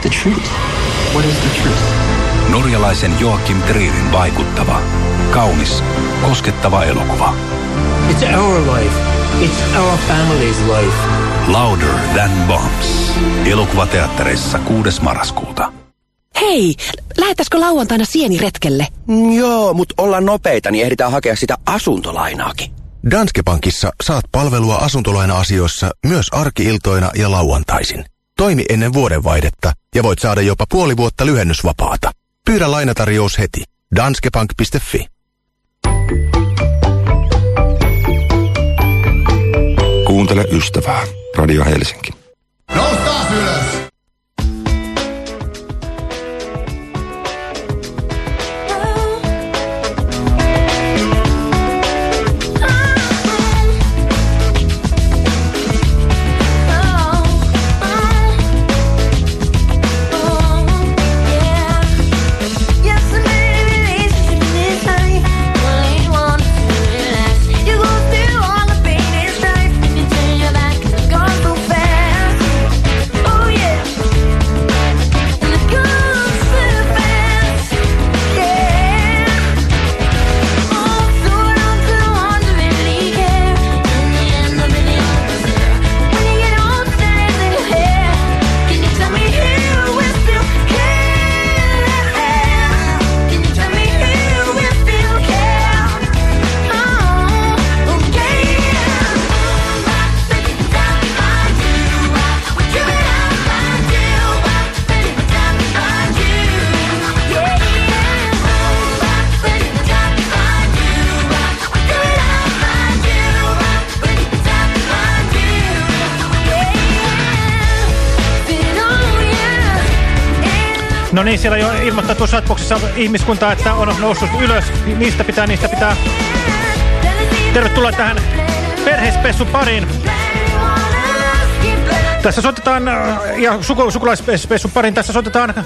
the truth. What is the truth? Norjalaisen Joakim Trierin vaikuttava, kaunis, koskettava elokuva. It's our life. It's our family's life. Louder Than Bombs. Elokuvateattereissa 6. marraskuuta. Hei, lähettäisikö lauantaina sieniretkelle? Mm, joo, mutta ollaan nopeita, niin ehditään hakea sitä asuntolainaakin. Danske Bankissa saat palvelua asuntolaina-asioissa myös arkiiltoina ja lauantaisin. Toimi ennen vuodenvaihdetta ja voit saada jopa puoli vuotta lyhennysvapaata. Pyydä lainatarjous heti. Danskebank.fi. Kuuntele ystävää. Radio Helsinki. No niin, siellä jo ilmoitettu chatboxissa ihmiskuntaa, että on noussut ylös. Niistä pitää, niistä pitää. Tervetuloa tähän perheispessun pariin. Tässä soitetaan, äh, ja suku, sukulaispessun pariin, tässä soitetaan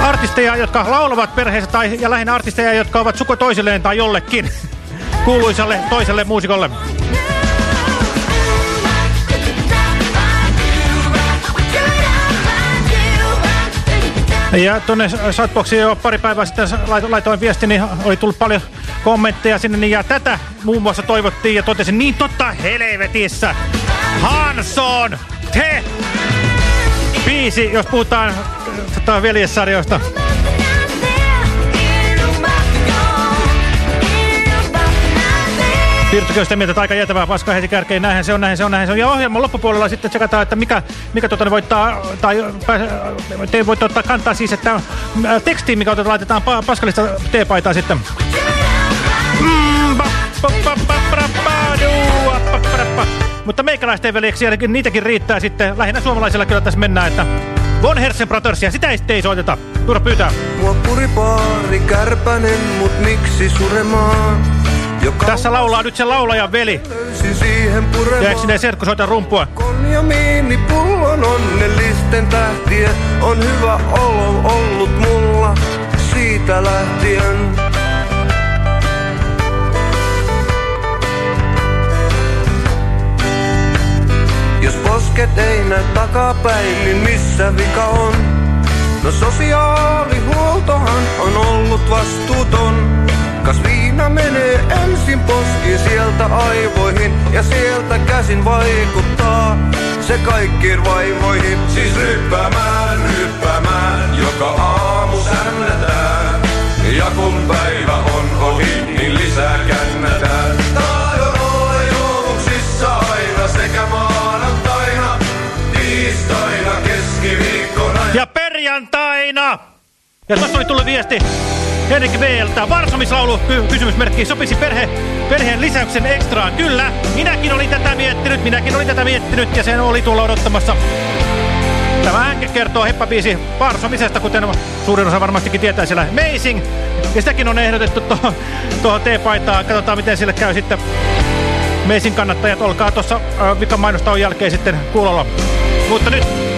artisteja, jotka laulavat perheessä, tai, ja lähinnä artisteja, jotka ovat suko toisilleen tai jollekin kuuluisalle toiselle muusikolle. Ja tuonne Shoutboxiin jo pari päivää sitten laitoin viesti, niin oli tullut paljon kommentteja sinne. Niin ja tätä muun muassa toivottiin ja totesin, niin totta helvetissä. Hanson, te! Biisi, jos puhutaan tota, veljessarjoista. On sitä mieltä, että aika jätävää paskaa heti kärkeen. Näinhän se on, näinhän se on, näinhän se on. Ja ohjelman loppupuolella sitten tsekataan, että mikä, mikä tuota, voittaa, tai te voitte ottaa kantaa siis, että tekstiin, mikä otetaan, laitetaan pa paskalista teepaitaa sitten. Mutta meikäläisten veljeksiä, niitäkin riittää sitten. Lähinnä suomalaisilla kyllä tässä mennään, että Von Hersen Brothersia, sitä ei soiteta. Tuura pyytää. Mua puripaari kärpänen, mut miksi suremaan? Tässä laulaa nyt se laulajan veli. Ja eikö sinne Serkku soita rumpua? Konjamiini pullon onnellisten tähtien on hyvä olo ollut mulla siitä lähtien. Jos posket ei näy takapäin, niin missä vika on? No sosiaalihuoltohan on ollut vastuuton. Kas viina menee ensin poskiin sieltä aivoihin ja sieltä käsin vaikuttaa se kaikkiin vaivoihin. Siis ryppäämään, ryppäämään, joka aamu sännätään. Ja kun päivä on ohi, niin lisää kännätään. Tahdon olla juomuksissa aina sekä maanantaina, tiistaina, keskiviikkona ja perjantaina. Ja tuossa oli tullut viesti Henrik Vltä. Varsomislaulu, ky kysymysmerkki, sopisi perhe, perheen lisäyksen ekstraan. Kyllä, minäkin olin tätä miettinyt, minäkin olin tätä miettinyt ja sen oli tulla odottamassa. Tämä kertoo heppabiisi Varsomisesta, kuten suurin osa varmastikin tietää siellä. Amazing! Ja sitäkin on ehdotettu tuohon tuoh T-paitaan. Katsotaan, miten sille käy sitten. Amazing kannattajat, olkaa tuossa äh, vikan mainostaan jälkeen sitten kuulolla. Mutta nyt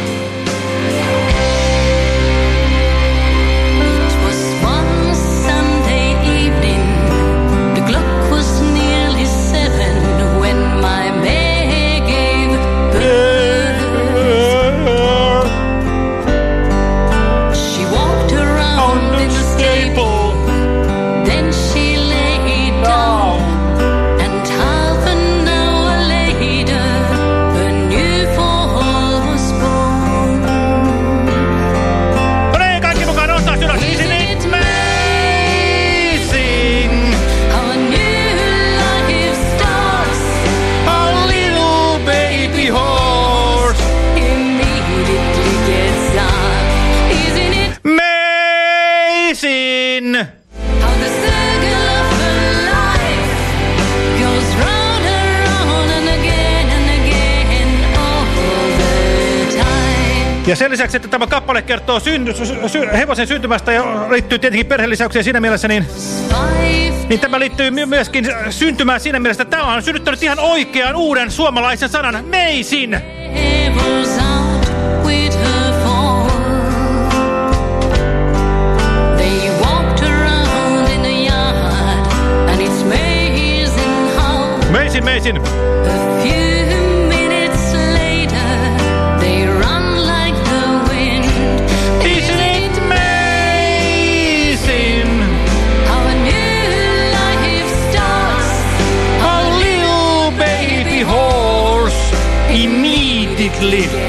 Ja sen lisäksi, että tämä kappale kertoo synty, sy, sy, hevosen syntymästä ja liittyy tietenkin perhelisäykseen siinä mielessä, niin, niin tämä liittyy myöskin syntymään siinä mielessä, että tämä on synnyttänyt ihan oikean uuden suomalaisen sanan, meisin. Meisin, meisin. Immediately.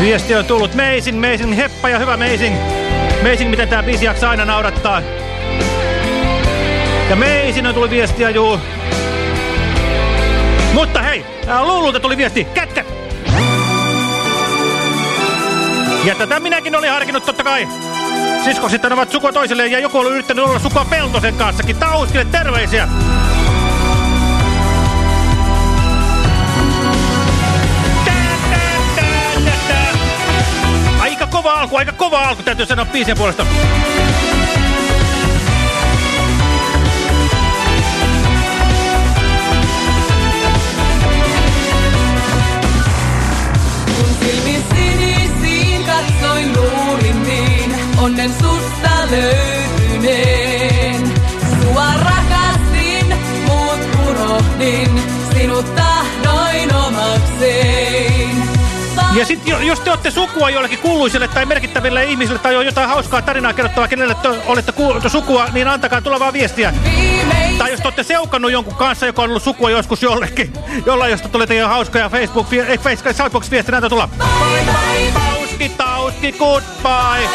Viesti on tullut Meisin, Meisin, heppa ja hyvä Meisin. Meisin, miten tää biisi jaksaa aina naurattaa. Ja Meisin on tullut viestiä, juu. Mutta hei, Luululta tuli viesti, kätkä! Ja tätä minäkin olin harkinnut totta kai. Siskokset ovat sukua toiselle ja joku oli yrittänyt olla sukua Peltosen kanssakin. Tauskille terveisiä! Aika kova alku, aika kova alku täytyy sanoa biisien puolesta. Onnen susta löytyneen. Sua rakastin, muut unohdin, sinut tahdoin omakseen. Ja sit jos te olette sukua jollekin kuuluiselle tai merkittäville ihmisille tai on jotain hauskaa tarinaa kerrottavaa, kenelle te olette sukua, niin antakaa tulevaa viestiä. Tai jos te olette seukannut jonkun kanssa, joka on ollut sukua joskus jollekin, jollain josta tulette jo hauskoja Facebook, Facebook, Facebook-viestiä, näitä tulla. Bye, bye, tauski, goodbye.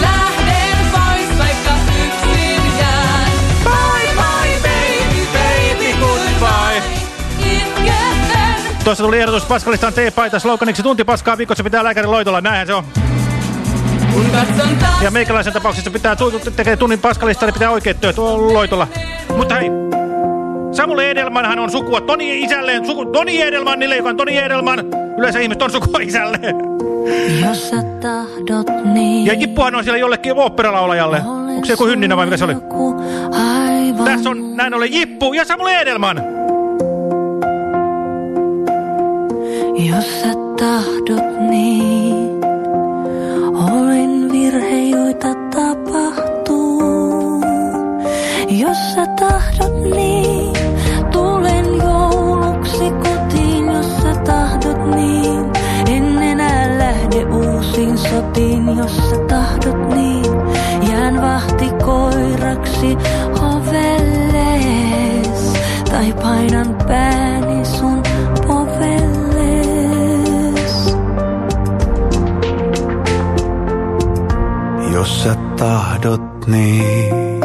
Lähden pois, vaikka yksin jään. Bye, bye, baby, baby, goodbye. Tuossa tuli ehdotus Paskalistaan T-paita sloganiksi tunti paskaa viikossa pitää lääkärin loitolla. Näinhän se on. Ja meikäläisen tapauksessa pitää tekee tunnin paskalista, niin pitää oikeat työt loitolla. Mutta hei, Samuli Edelmanhan on sukua Toni isälleen, suku, Toni Edelmanille, joka on Toni Edelman. Yleensä ihmiset on sukua isälleen. Jos sä tahdot niin. Ja Jippuhan on siellä jollekin oopperalaulajalle. Onko se joku hynninen vai mikä se oli? Tässä on näin ollen Jippu ja Samuli Edelman. Jos sä tahdot niin. Olen virhe, joita tapahtuu. Jos sä tahdot niin. Jos sä tahdot niin. Jään vahtikoiraksi ovelles. Tai painan pääni sun povelles. Jos sä tahdot niin,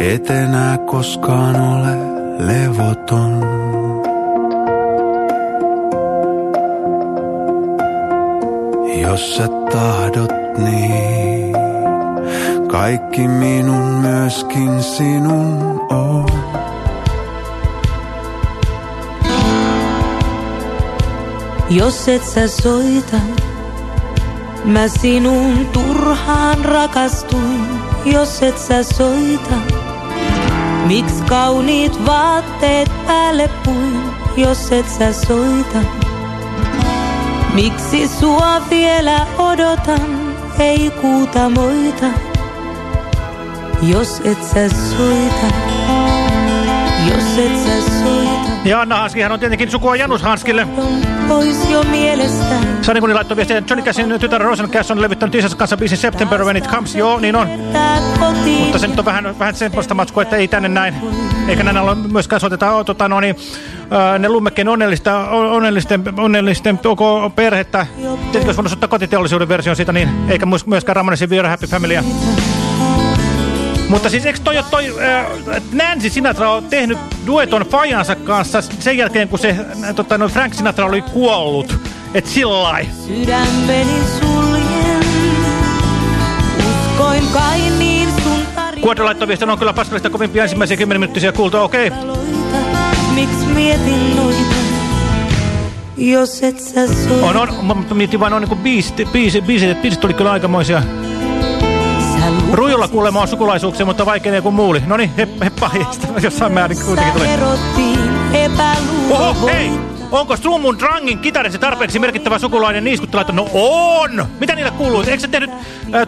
et enää koskaan ole levoton. Jos sä tahdot niin, kaikki minun myöskin sinun on. Jos et sä soita, mä sinun turhaan rakastuin. Jos et sä soita, miksi kauniit vaatteet päälle puin? Jos et sä soita, miksi sua vielä odotan? Ei kuuta moita, jos et sä soita, jos et sä soita. Ja Anna Hanskihan on tietenkin sukua Janus Hanskille. Pois jo mielestä. Sani Kuni laittoi viestiä, Johnny Cassin tytär Rosen Cass on levittänyt isänsä kanssa biisin September When It Comes. Joo, niin on. Mutta se nyt on vähän, vähän semmoista matskua, että ei tänne näin. Eikä näin ole myöskään soiteta tota, no, niin, ne lummekkeen onnellista, onnellisten, onnellisten koko perhettä. Tietenkin olisi voinut ottaa kotiteollisuuden version siitä, niin eikä myöskään Ramonesin Viera Happy Familya. Mutta siis eikö toi, toi äh, Nancy Sinatra on tehnyt dueton Fajansa kanssa sen jälkeen, kun se äh, tota, no Frank Sinatra oli kuollut. Et sillä lailla. Sydämeni suljen, uskoin kai niin sun Kuodra laittoi viestin, on kyllä Paskalista kovimpia ensimmäisiä 10 minuuttisia kuultu, okei. Okay. Miksi mietin noita, jos et sä soita? On, on, mä mietin vaan, on niinku biisit, biisit, biisit, biisit oli kyllä aikamoisia. Rujulla kuulemma on sukulaisuuksia, mutta vaikeamia kuin muuli. Noniin, heppa, heppa, jossain määrin kuitenkin tulee. Oho, hei! Onko Strummun Drangin kitaristi tarpeeksi merkittävä sukulainen niiskuttelaitto? No on! Mitä niille kuuluu? Eikö sä tehnyt,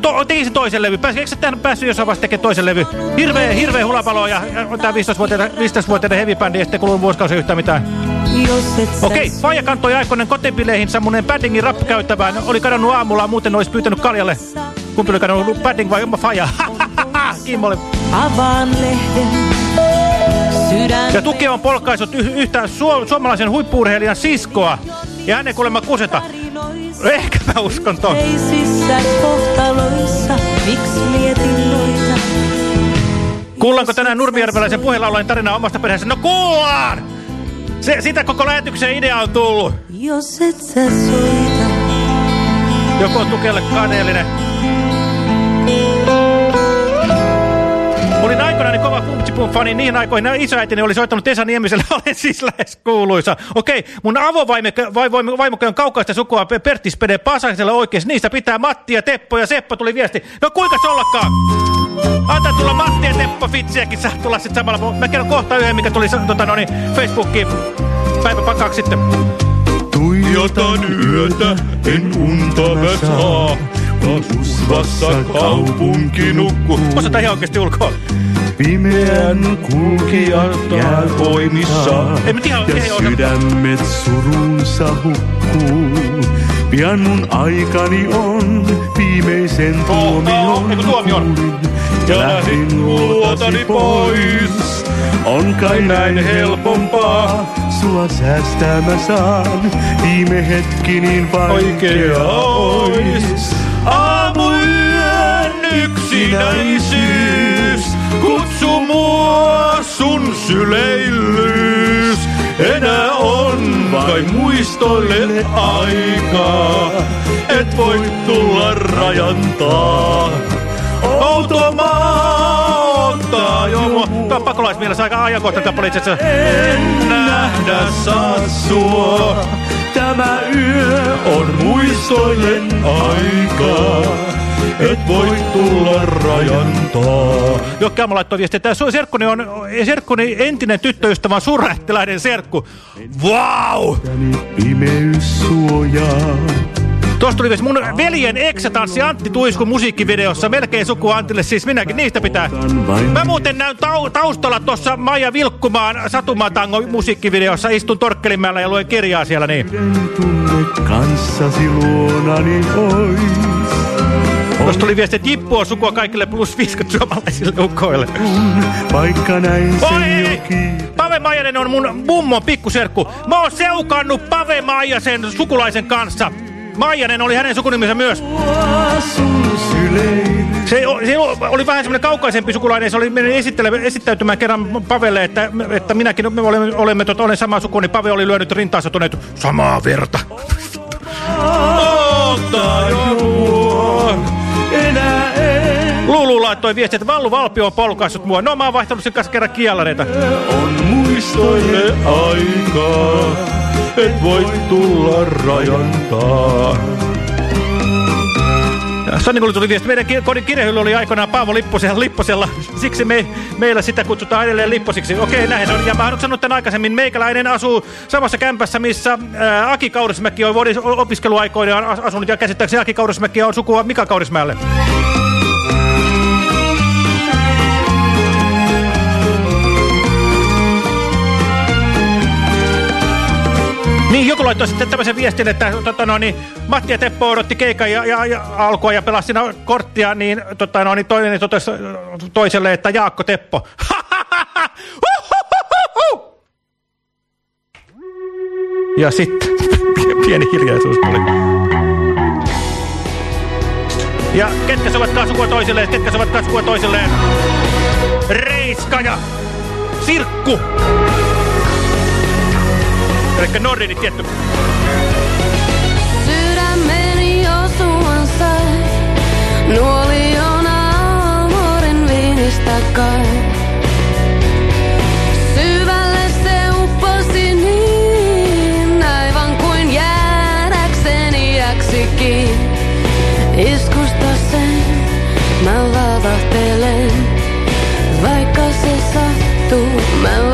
to, teki se toisen levy? Pääs, eikö sä tähän päässyt jossain vaiheessa tekemään toisen levy? Hirveä, hirveä hulapalo ja on tää 15-vuotiaiden 15 heavy-bändi ja sitten kuluu vuosikausi yhtään mitään. Okei, okay, Faija kantoi aikoinen kotipileihin sammuneen paddingin rappukäyttävään. Oli kadonnut aamulla, muuten olisi pyytänyt kaljalle. Kumpi oli kadonnut, padding vai Faija? Kimmo oli. Avaan lehden. Ja Tuki on polkaisut yh yhtään su suomalaisen huippuurheilijan siskoa. Ja hänen kuulemma kuseta. Ehkä mä uskon ton. Kuullaanko tänään Nurmijärveläisen puheenlaulajan tarinaa omasta perheestä? No kuullaan! Se, sitä koko lähetyksen idea on tullut. Jos et sä soita. Joko on tukelle kaneellinen. Olin aikoinaan kova Funksipun fani niihin aikoihin. Isoäitini oli soittanut Esa Niemiselle, olen siis lähes kuuluisa. Okei, mun avovaimoke on kaukaista sukua Pertti Spede Pasaselle oikein. Niistä pitää Matti ja Teppo ja Seppo tuli viesti. No kuinka se ollakaan? Antaa tulla Matti ja Teppo Fitsiäkin, saa tulla sitten samalla. Mä kerron kohta yhden, mikä tuli tota, no niin, Facebookiin päivä kaksi sitten. Tuijotan yötä, en unta mä saa, kun usvassa kaupunki nukkuu. Osataan ihan oikeesti ulkoa. Pimeän kulkijat jää voimissa, Ei, mä tiedä, ei ja sydämet surunsa hukkuu. Pian mun aikani on viimeisen tuomion tuomion? ja lähdin luotani pois. On kai näin helpompaa, sua säästää mä saan, viime hetki niin vaikea ois. Aamuyön yksinäisyys, mua sun syleillyys. Enää on vain muistoille aikaa, et voi tulla rajantaa. Outo maa ottaa jo mua. Tämä on pakolaismielessä aika ajankohtainen kappale itse asiassa. En nähdä saa sua. Tämä yö on muistojen aikaa. Et voi tulla rajantaa. Jokki Amo laittoi viestiä, että su- serkkuni on serkkuni entinen tyttöystävä on suurlähettiläinen serkku. Vau! Pimeys suojaa. Tuosta tuli mun veljen eksä tanssi Antti Tuiskun musiikkivideossa, melkein suku Antille, siis minäkin, niistä pitää. Mä muuten näyn tau taustalla tuossa Maija Vilkkumaan Satumatango musiikkivideossa, istun Torkkelimäellä ja luen kirjaa siellä, niin. Kanssasi luonani ois. Tuosta tuli viesti, että Jippu on sukua kaikille plus 50 suomalaisille ukoille. Vaikka näin Oi. Pave Maijanen on mun mummon pikkuserkku. Mä oon seukannut Pave Maijasen sukulaisen kanssa. Maijanen oli hänen sukunimensä myös. Se, se oli vähän semmoinen kaukaisempi sukulainen. Se oli mennyt esittäytymään kerran Pavelle, että, että minäkin me olemme, olemme tota, olen samaa sukua, niin Pave oli lyönyt rintaansa tuonne, samaa verta. Mua. Enää en. Lulu laittoi viestiä, että Vallu Valpio on polkaissut mua. No mä oon vaihtanut sen kanssa kerran kialareita. On muistoille aikaa, et voi tulla rajantaa. Sannikulle tuli viesti, meidän kodin kirjahylly oli aikoinaan Paavo Lipposella, Lipposella. siksi me, meillä sitä kutsutaan edelleen Lipposiksi. Okei, näin on. Ja mä oon sanonut tämän aikaisemmin, meikäläinen asuu samassa kämpässä, missä ää, Aki Kaurismäki on opiskeluaikoina as asunut, ja käsittääkseni Aki Kaurismäki on sukua Mika Kaurismäelle. Niin, joku laittoi sitten tämmöisen viestin, että tota, no, niin, Matti ja Teppo odotti keikan ja, ja, ja alkua ja pelasi siinä korttia, niin, tota, no, niin toinen totesi toiselle, että Jaakko Teppo. ja sitten pieni hiljaisuus tuli. Ja ketkä sovatkaa sukua toisilleen, ketkä sovatkaa sukua toisilleen. Reiska ja Sirkku. Elikkä Nordinit tietty. Sydämeni osuan sai, nuolion aamurin viinistä kai. Niin. Iskusta sen mä vavahtelen, vaikka se sattuu, mä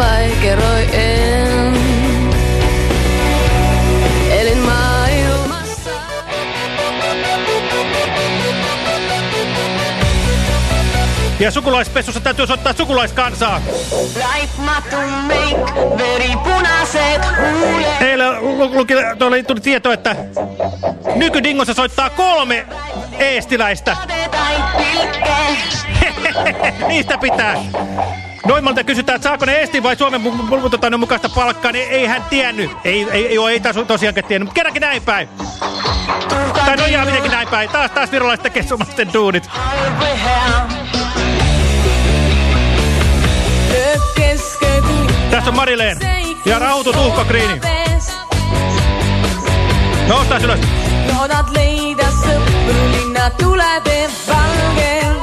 Ja sukulaispessussa täytyy osoittaa sukulaiskansaa. Eilen luki, tuli, tuli tieto, että nykydingossa soittaa kolme eestiläistä. Niistä pitää. Noimalta kysytään, että saako ne Eesti vai Suomen tota, mukaista palkkaa, niin ei hän tiennyt. Ei, ei, ei, ei taas tosiaankaan tiennyt, mutta kerrankin näin päin. Tai nojaa mitenkin näin päin. Taas, taas virolaiset tekee suomalaisten duunit. Tässä on Marileen ja Rautu Tuhkakriini. Noustaa ylös. Loodat leida sõpru, linna tulede valgel.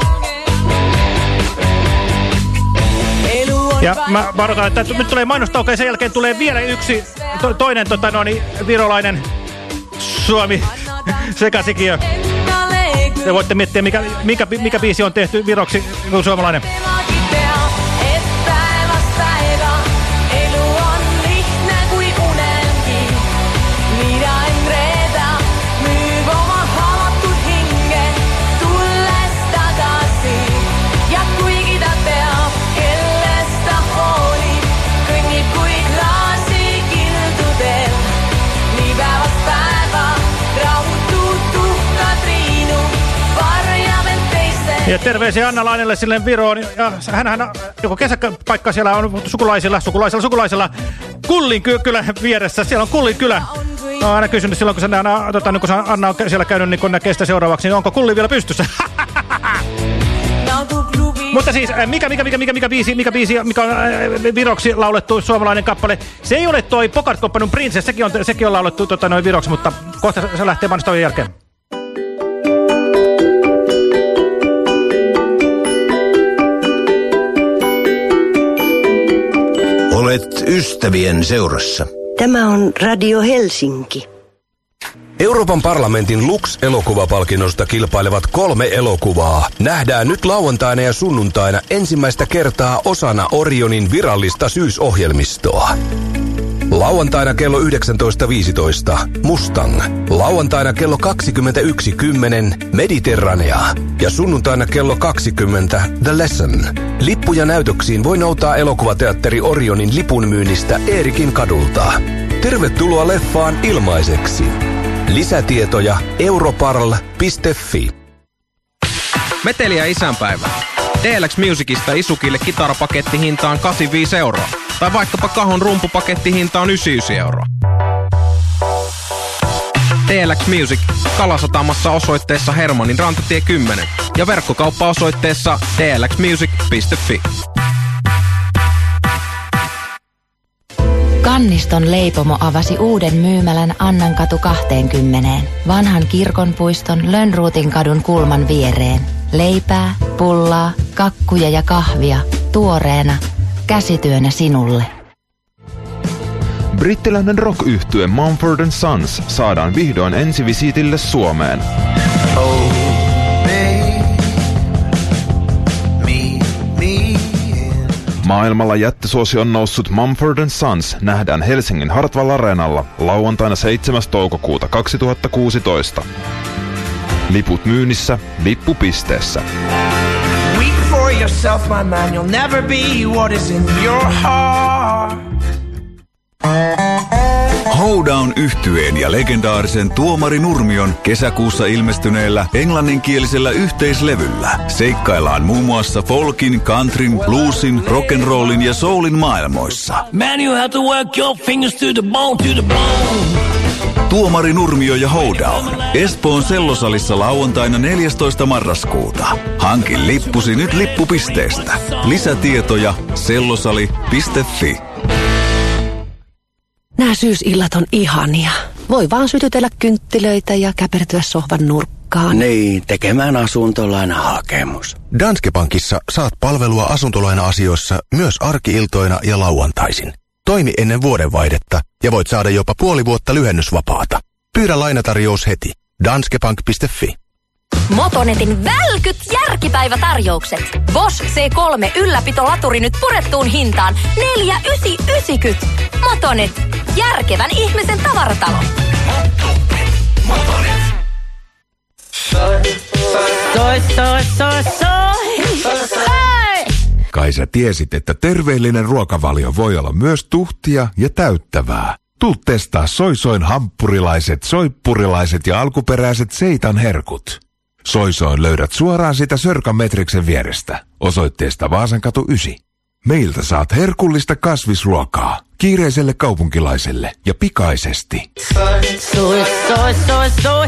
Elu on Ja mä varoitan, että nyt tulee mainostauko ja sen jälkeen tulee vielä yksi to, toinen tota, no, niin, virolainen Suomi sekasikiö. Te voitte miettiä, mikä, mikä, mikä biisi on tehty viroksi suomalainen. Ja terveisiä Anna Lainelle sille Viroon. Ja hänhän joko kesäpaikka siellä on sukulaisilla, sukulaisilla, sukulaisilla. Kullin ky kylän vieressä. Siellä on Kullin kylä. No, aina kysynyt silloin, kun, Anna, tota, kun se Anna on siellä käynyt, niin kun näkee sitä seuraavaksi, niin onko Kulli vielä pystyssä? Mutta siis, äh, mikä, mikä, mikä, mikä, mikä biisi, mikä biisi, mikä on äh, viroksi laulettu suomalainen kappale. Se ei ole toi Pokart Koppanun Princess, sekin on, sekin on laulettu tota, noin viroksi, mutta kohta se lähtee mainostojen jälkeen. Olet ystävien seurassa. Tämä on Radio Helsinki. Euroopan parlamentin Lux-elokuvapalkinnosta kilpailevat kolme elokuvaa. Nähdään nyt lauantaina ja sunnuntaina ensimmäistä kertaa osana Orionin virallista syysohjelmistoa. Lauantaina kello 19.15 Mustang. Lauantaina kello 21.10 Mediterranea. Ja sunnuntaina kello 20 The Lesson. Lippuja näytöksiin voi noutaa elokuvateatteri Orionin lipunmyynnistä Eerikin kadulta. Tervetuloa leffaan ilmaiseksi. Lisätietoja europarl.fi. Meteliä isänpäivä. DLX Musicista Isukille kitarapaketti hintaan 85 euroa. Tai vaikkapa kahon rumpupaketti hintaan 99 euroa. DLX Music Kalasatamassa osoitteessa Hermanin rantatie 10 ja verkkokauppa osoitteessa dlxmusic.fi. Kanniston leipomo avasi uuden myymälän Annankatu 20, vanhan kirkonpuiston Lönnruutin kadun kulman viereen. Leipää, pullaa, kakkuja ja kahvia, tuoreena, käsityönä sinulle. Brittiläinen rock-yhtye Mumford Sons saadaan vihdoin ensivisiitille Suomeen. Maailmalla jättisuosion noussut Mumford Sons nähdään Helsingin Hartwall Areenalla lauantaina 7. toukokuuta 2016. Liput myynnissä lippupisteessä. Yourself, my man. You'll never be what is in your heart. Hoedown yhtyeen ja legendaarisen Tuomari Nurmion kesäkuussa ilmestyneellä englanninkielisellä yhteislevyllä seikkaillaan muun muassa folkin, countryn, bluesin, rock'n'rollin ja soulin maailmoissa. Man, you have to work your fingers to the bone, to the bone. Tuomari Nurmio ja Hoedown. Espoon sellosalissa lauantaina 14. marraskuuta. Hankin lippusi nyt lippupisteestä. Lisätietoja sellosali.fi. Nämä syysillat on ihania. Voi vaan sytytellä kynttilöitä ja käpertyä sohvan nurkkaan. Niin, tekemään asuntolainahakemus. Danske Bankissa saat palvelua asuntolaina-asioissa myös arkiiltoina ja lauantaisin. Toimi ennen vuodenvaihdetta ja voit saada jopa puoli vuotta lyhennysvapaata. Pyydä lainatarjous heti. Danskebank.fi. Motonetin välkyt järkipäivätarjoukset. Bosch C3 ylläpitolaturi nyt purettuun hintaan 4990. Motonet. Järkevän ihmisen tavaratalo. Soi, soi, soi, soi. Hei! Kai sä tiesit, että terveellinen ruokavalio voi olla myös tuhtia ja täyttävää. Tuu testaa soisoin hamppurilaiset, soippurilaiset ja alkuperäiset seitan herkut. Soisoin löydät suoraan sitä Sörkan Metriksen vierestä, osoitteesta Vaasankatu 9. Meiltä saat herkullista kasvisruokaa, kiireiselle kaupunkilaiselle ja pikaisesti. Soi, soi, soi, soi, soi,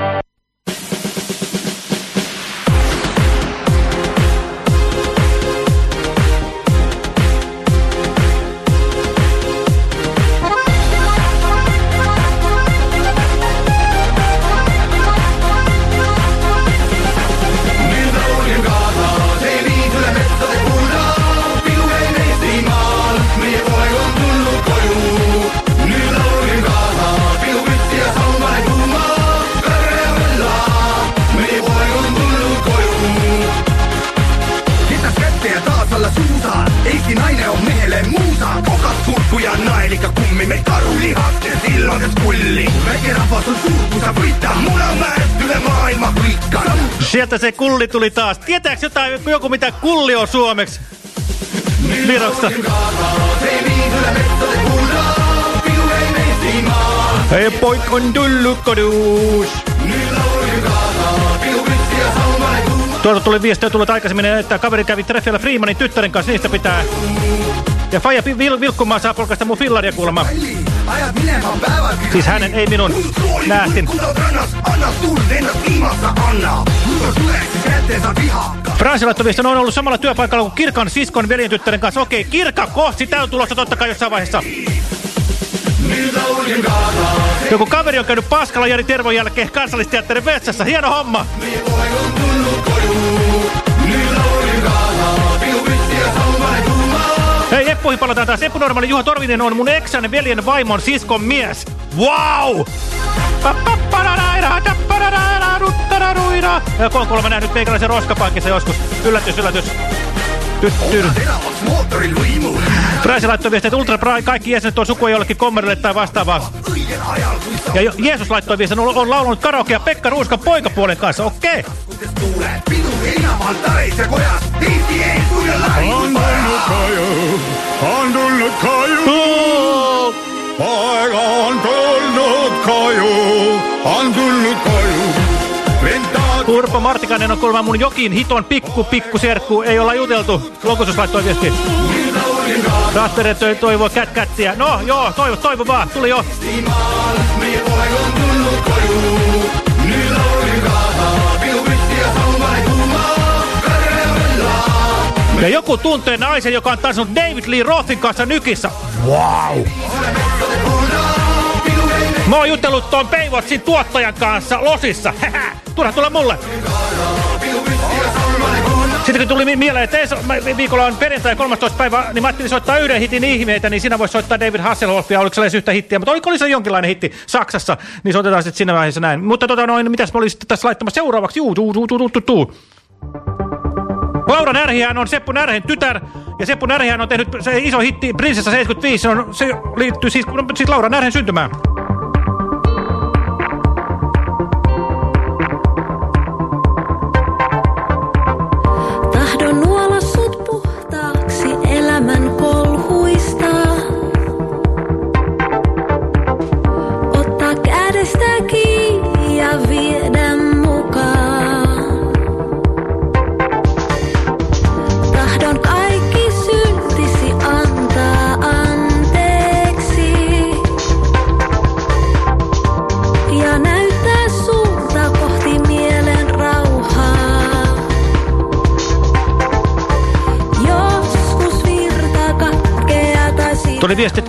Kummi. Me karu lihasten silloin jos kulli. Meikä rapas on surkusa viittaa. Munan määrättyle maailma rikkaan. Sieltä se kulli tuli taas. Tietääks jotain, joku mitä kulli on suomeksi? Virosta. Hei poik on. Tuolta tuli viestiä tullut aikaisemmin, että kaveri kävi treffeillä Freemanin tyttären kanssa, niistä pitää. Ja Faija vil Vilkkumaa saa polkaista mun fillaria kuulemma. Siis hänen, ei minun. Nähtin. Anna tunteena ilmassa anna. Mulla tuleeksi käteensä vihaa. Fransi laittoi viestin, on ollut samalla työpaikalla kuin Kirkan siskon veljen tyttären kanssa. Okei, Kirka kohti, tää on tulossa totta kai jossain vaiheessa. Joku kaveri on käynyt paskalla Jari Tervon jälkeen kansallisteatterin vessassa. Hieno homma. Palataan taas. Eppu Normaali Juha Torvinen on mun eksän veljen vaimon siskon mies. Wow! Ja K3 nähnyt meikäläisen roskapankissa joskus. Yllätys, yllätys. Praisi laittoi viestiä, että Ultra Pride kaikki jäsenet on sukua jollekin kommerille tai vastaavaa. Ja Jeesus laittoi viestiä, että on, on laulanut karaokea Pekka Ruuskan poikapuolen kanssa. Okei. On tullut kaju. Poika on tullut kaju. On tullut kaju. Urpo Martikainen on kuulemma mun jokin hiton pikku pikku serkku. Ei olla juteltu. Lokutus laittoi viesti. Raspere toivoo kätkättiä. No joo, toivo, toivo vaan. Tuli jo. Ja joku tuntee naisen, joka on tanssannut David Lee Rothin kanssa nykissä. Wow! Mä oon jutellut ton Baywatchin tuottajan kanssa Losissa. Turha tulla mulle. Sitten kun tuli mi- mieleen, että ensi viikolla on perjantai 13. päivä, niin mä ajattelin soittaa yhden hitin ihmeitä, niin siinä voisi soittaa David Hasselhoffia, oliko se yhtä hittiä, mutta oliko oli se jonkinlainen hitti Saksassa, niin soitetaan sitten siinä vaiheessa näin. Mutta tota noin, mitäs mä olisin tässä laittamassa seuraavaksi? Juu, tuu, tuu, tuu, tuu, tuu, tuu. Laura Närhihän on Seppu Närhen tytär, ja Seppu Närhihän on tehnyt se iso hitti Prinsessa 75, se, on, se liittyy siis, no, siis Laura Närhen syntymään.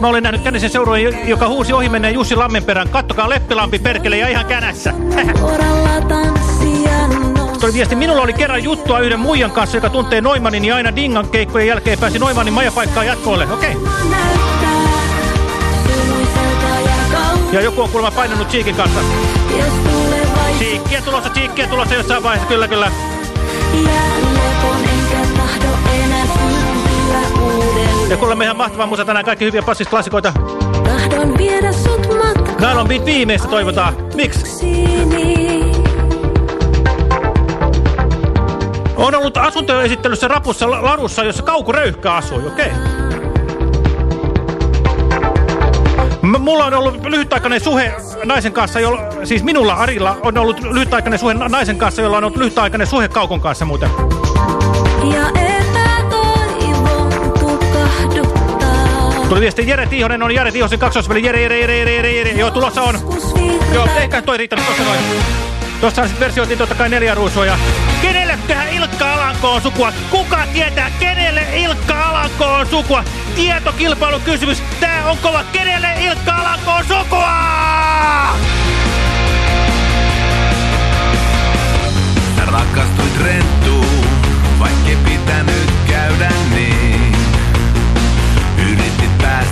Mä olen nähnyt Känisen seurueen, joka huusi ohimenneen Jussi Lammenperän. Kattokaa Leppilampi perkele ja ihan känässä. Tuli viesti, minulla oli kerran juttua yhden muijan kanssa, joka tuntee Noimanin ja aina Dingan keikkojen jälkeen pääsi Noimanin majapaikkaan jatkoille. Okei. Okay. Ja joku on kuulemma painanut Cheekin kanssa. Cheekkiä tulossa, Cheekkiä tulossa jossain vaiheessa, kyllä kyllä. Ja kuulemme ihan mahtavaa musa tänään, kaikki hyviä passisklassikoita. Tahdon viedä sut matkaan. Nylon Beat viimeistä toivotaan. Miksi? On ollut asuntojen esittelyssä rapussa ladussa, jossa Kauko Röyhkä asui, okei. Okay. Mulla on ollut lyhytaikainen suhe naisen kanssa, jolla, siis minulla Arilla on ollut lyhytaikainen suhe naisen kanssa, jolla on ollut lyhytaikainen suhe Kaukon kanssa muuten. Ja Tuli viesti, Jere Tiihonen on Jere Tiihosen kaksosveli, Jere, Jere, Jere, Jere, Jere, Jere, joo tulossa on. Joo, eikä toi riittänyt tuossa noin. Tuossa sitten versioitiin totta kai neljä ruusua ja kenelleköhän Ilkka Alanko on sukua? Kuka tietää, kenelle Ilkka Alanko on sukua? Tietokilpailukysymys, tää on kova. Kenelle Ilkka Alanko on sukua? Rakastuit renttuun, vaikkei pitänyt käydä niin.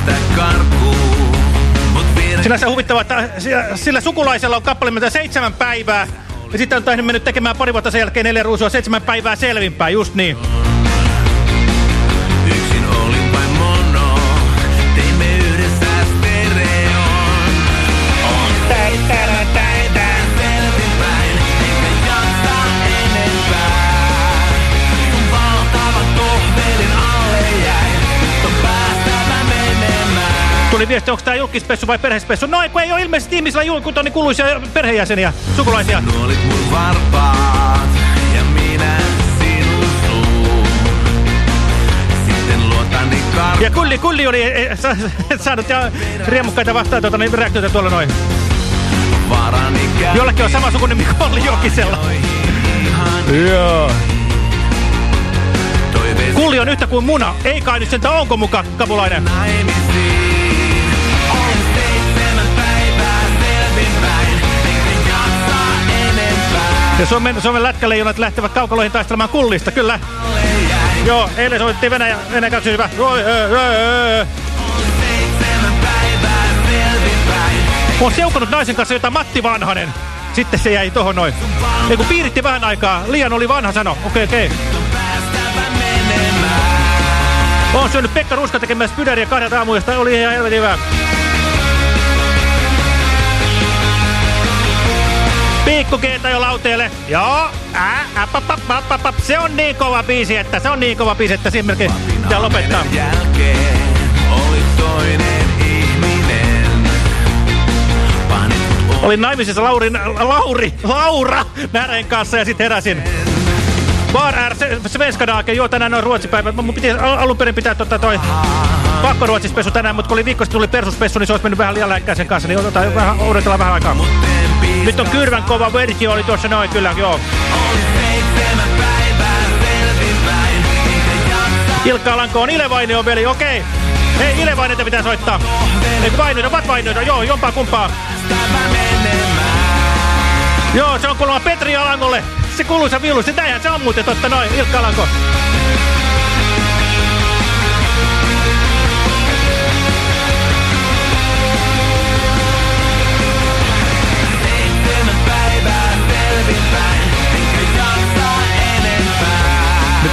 Päästä karkuun. Sinänsä että sillä, sukulaisella on kappale mitä seitsemän päivää. Ja sitten on tainnut mennyt tekemään pari vuotta sen jälkeen neljä ruusua seitsemän päivää selvinpäin, just niin. Viesti, onko tämä julkispessu vai perhespessu? No ei, kun ei ole ilmeisesti ihmisillä julkuta, niin kuluisia perheenjäseniä, sukulaisia. Nuolit mun varpaat ja minä sinun suun. Sitten luotani kar... Ja Kulli, Kulli oli eh, sa, saanut ja riemukkaita vastaan tuota, niin reaktioita tuolla noin. Jollakin on sama sukunimi kuin Olli Jokisella. Joo. Kulli on yhtä kuin muna. Ei kai nyt sentä onko muka, kapulainen? Ja Suomen, Suomen lätkäleijonat lähtevät kaukaloihin taistelemaan kullista, kyllä. Joo, eilen soitettiin Venäjä, Venäjä kanssa hyvä. Roi, ö, ö, ö. On seukannut naisen kanssa jotain Matti Vanhanen. Sitten se jäi tohon noin. Ei kun piiritti vähän aikaa. Liian oli vanha sano. Okei, okay, okei. Okay. Oon syönyt Pekka Ruska tekemässä pydäriä kahdelta aamuyöstä. Oli ihan helvetin hyvä. Pikku Geeta jo lauteelle. Joo. Ää, ap, ap, ap, ap, ap. Se on niin kova biisi, että se on niin kova biisi, että siinä melkein pitää lopettaa. jälkeen oli toinen ihminen. Olin naimisissa Laurin, Lauri, Laura Nären kanssa ja sitten heräsin. Bar R, Svenska Dagen, joo tänään on ruotsipäivä. Mun piti al alun perin pitää tota toi pakkoruotsispessu tänään, mutta kun oli viikko tuli persuspessu, niin se olisi mennyt vähän liian läikkäisen kanssa, niin otetaan vähän, odotellaan vähän aikaa. Nyt on kyrvän kova versio, oli tuossa noin kyllä, joo. Ilkka Alanko on Ilevainen on veli, okei. Hei, Ilevaineita pitää soittaa. Eikö Vainoita, ovat Vainoita, joo, jompaa kumpaa. Joo, se on kuulemma Petri Alangolle. Se kuuluisa viulu, se näinhän se on muuten totta noin, Ilkka Alanko.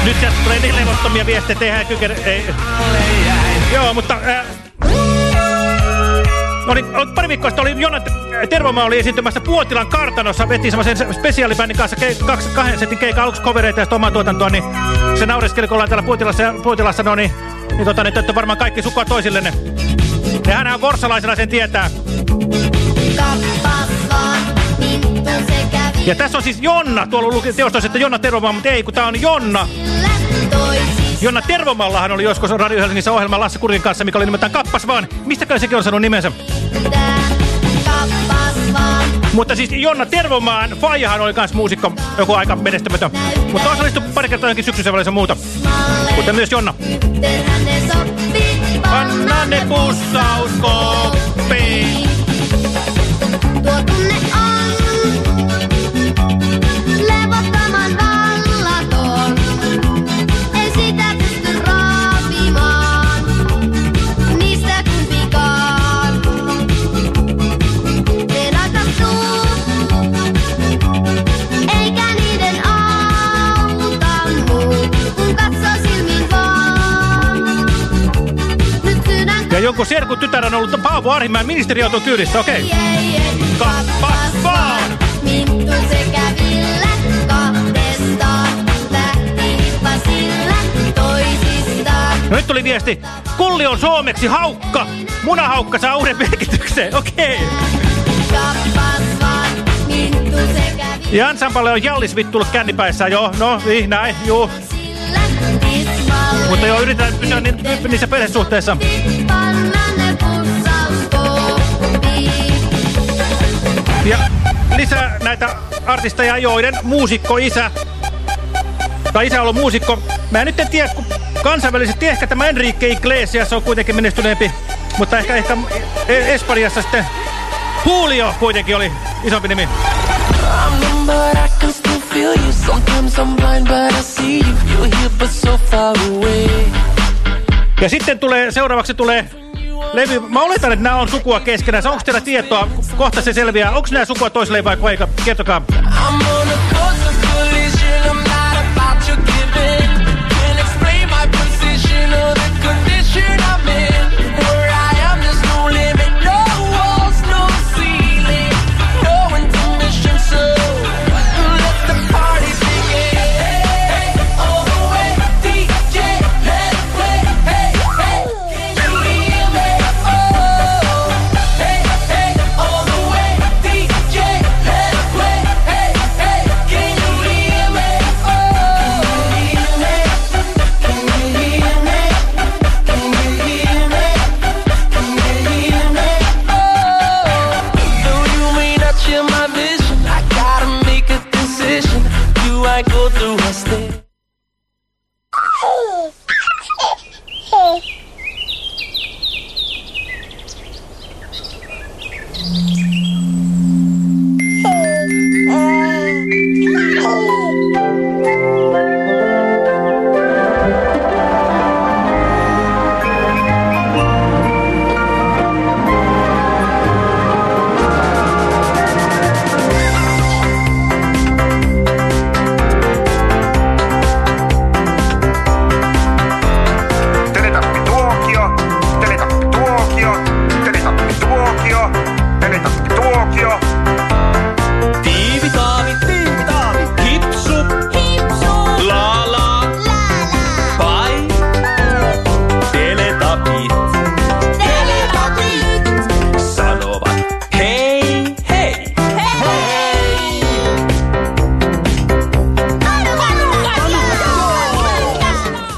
Nyt, sieltä tulee niin levottomia viestejä, eihän kykene... Ei. Joo, mutta... Äh, niin, pari viikkoa sitten oli Jonna Tervomaa oli esiintymässä Puotilan kartanossa, veti semmoisen spesiaalibändin kanssa ke, kaksi, kahden setin keikan aluksi covereita ja sitten omaa tuotantoa, niin se naureskeli, kun ollaan täällä Puotilassa, Puotilassa no niin, niin tota, niin varmaan kaikki sukua toisillenne. Ja hänhän vorsalaisena sen tietää. Ja tässä on siis Jonna, tuolla luki teostoissa, että Jonna Tervomaa, mutta ei, kun tää on Jonna. Jonna Tervomallahan oli joskus Radio Helsingissä ohjelma Lasse Kurin kanssa, mikä oli nimeltään Kappas vaan. Mistäkään sekin on sanonut nimensä? Mutta siis Jonna Tervomaan Faijahan oli kans muusikko, joku aika menestymätön. Mutta osallistu pari kertaa johonkin syksyisen välissä muuta. Kuten myös Jonna. Anna ne pussauskoppiin. Jonkun serkun tytär on ollut Paavo Arhimäen ministeriauton kyydissä, okei. Kappas vaan! Minttu sekä Ville kahdestaan lähtivät sillä toisistaan. No nyt tuli viesti. Kulli on suomeksi haukka. Munahaukka saa uuden merkityksen. Okei. Kappas vaan, Minttu sekä Ja Ansampalle on jallisvit tullut kännipäissä. Joo, no niin, näin, juu. Ville. Mutta joo, yritetään pysyä ni niissä perhesuhteissa. Lisää näitä artisteja, joiden muusikko isä, tai isä on ollut muusikko. Mä en nyt en tiedä, kun kansainvälisesti ehkä tämä Enrique Iglesias on kuitenkin menestyneempi, mutta ehkä, ehkä E- Espanjassa sitten Julio kuitenkin oli isompi nimi. Ja sitten tulee, seuraavaksi tulee levy. Mä oletan, että nämä on sukua keskenään. Onko teillä tietoa? Kohta se selviää. Onko nämä sukua toiselle vai kuinka? Kertokaa.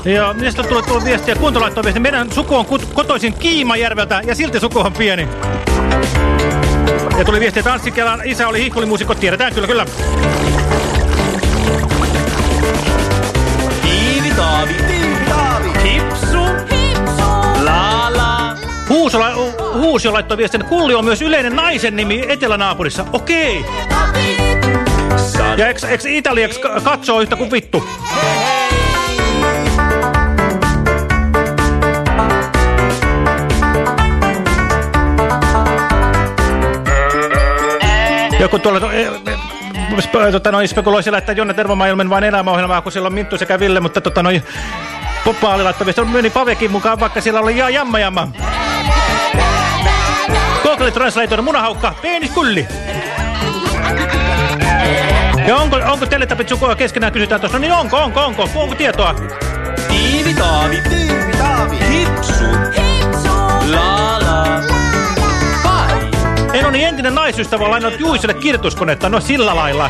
Ja mistä tulee tulla viestiä? Kunto laittoi viestiä. Meidän suku on kotoisin Kiimajärveltä ja silti suku on pieni. Ja tuli viestiä, että Anssi Kelan isä oli hihkulimuusikko. Tiedetään kyllä, kyllä. Tiivi taavi, tiivi taavi, hipsu, hipsu, la la. Huusola, Huusio laittoi viestin, että Kulli on myös yleinen naisen nimi etelänaapurissa. Okei. Ja eikö, eikö italiaksi ka- katsoo yhtä kuin vittu? Joku tuolla eh, eh, tota, noin, spekuloi siellä, että Jonne Tervomaa ilmen vain elämäohjelmaa, kun siellä on Minttu sekä Ville, mutta tota, noin, Poppaali laittoi viesti, meni Pavekin mukaan, vaikka siellä oli ja jamma jamma. Google Translator, munahaukka, penis kulli. Ja onko, onko teletapit sukua keskenään, kysytään tuossa. Niin onko, onko, onko, onko, onko tietoa? Tiivi taavi, tiivi taavi, hipsu, pai. Enoni entinen naisystävä on lainannut Juiselle kirjoituskonetta, no sillä lailla.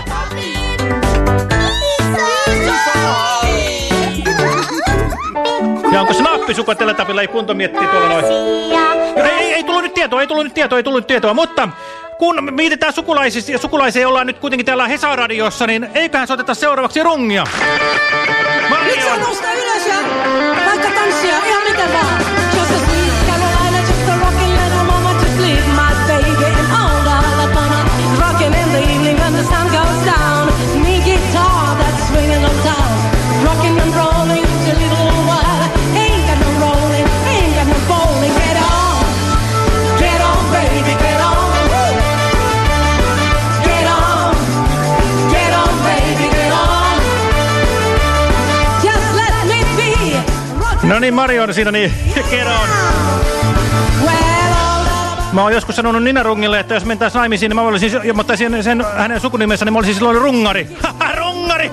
Ja onko snappisuko teletapilla, ei kunto miettii tuolla noin. Ei, ei, ei tullut nyt tietoa, ei tullut nyt tietoa, ei tullut nyt tietoa, mutta kun mietitään sukulaisista ja sukulaisia ollaan nyt kuitenkin täällä Hesa-radiossa, niin eiköhän soiteta seuraavaksi rungia. Nyt saa nousta ylös ja vaikka tanssia ihan miten vaan. Niin, Mari on siinä, niin kerron. Mä oon joskus sanonut Nina Rungille, että jos mentäis naimisiin, niin mä olisin, mutta sen, sen hänen sukunimensä, niin mä olisin silloin rungari. Rungari!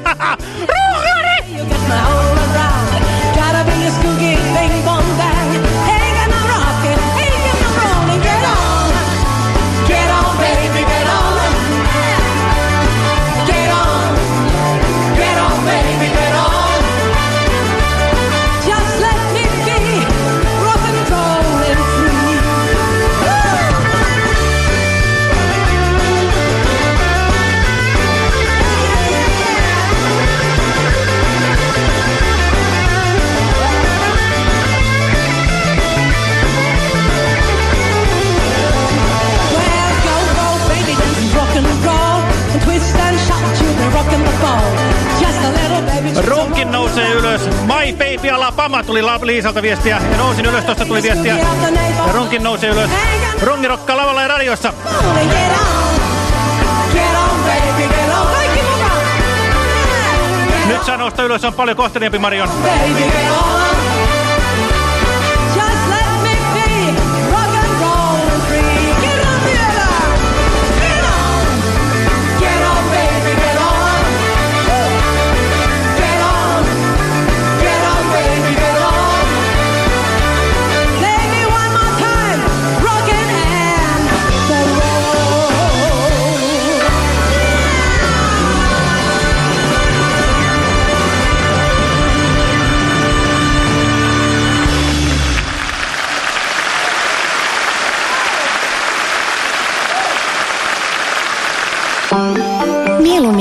Rungari! Ylös. My baby Alabama tuli Liisalta viestiä. Ja nousin ylös, tosta tuli viestiä. Ja Runkin nousee ylös. Rungi rokkaa lavalla ja radiossa. Nyt saa nousta ylös, on paljon kohteliempi Marion. Baby,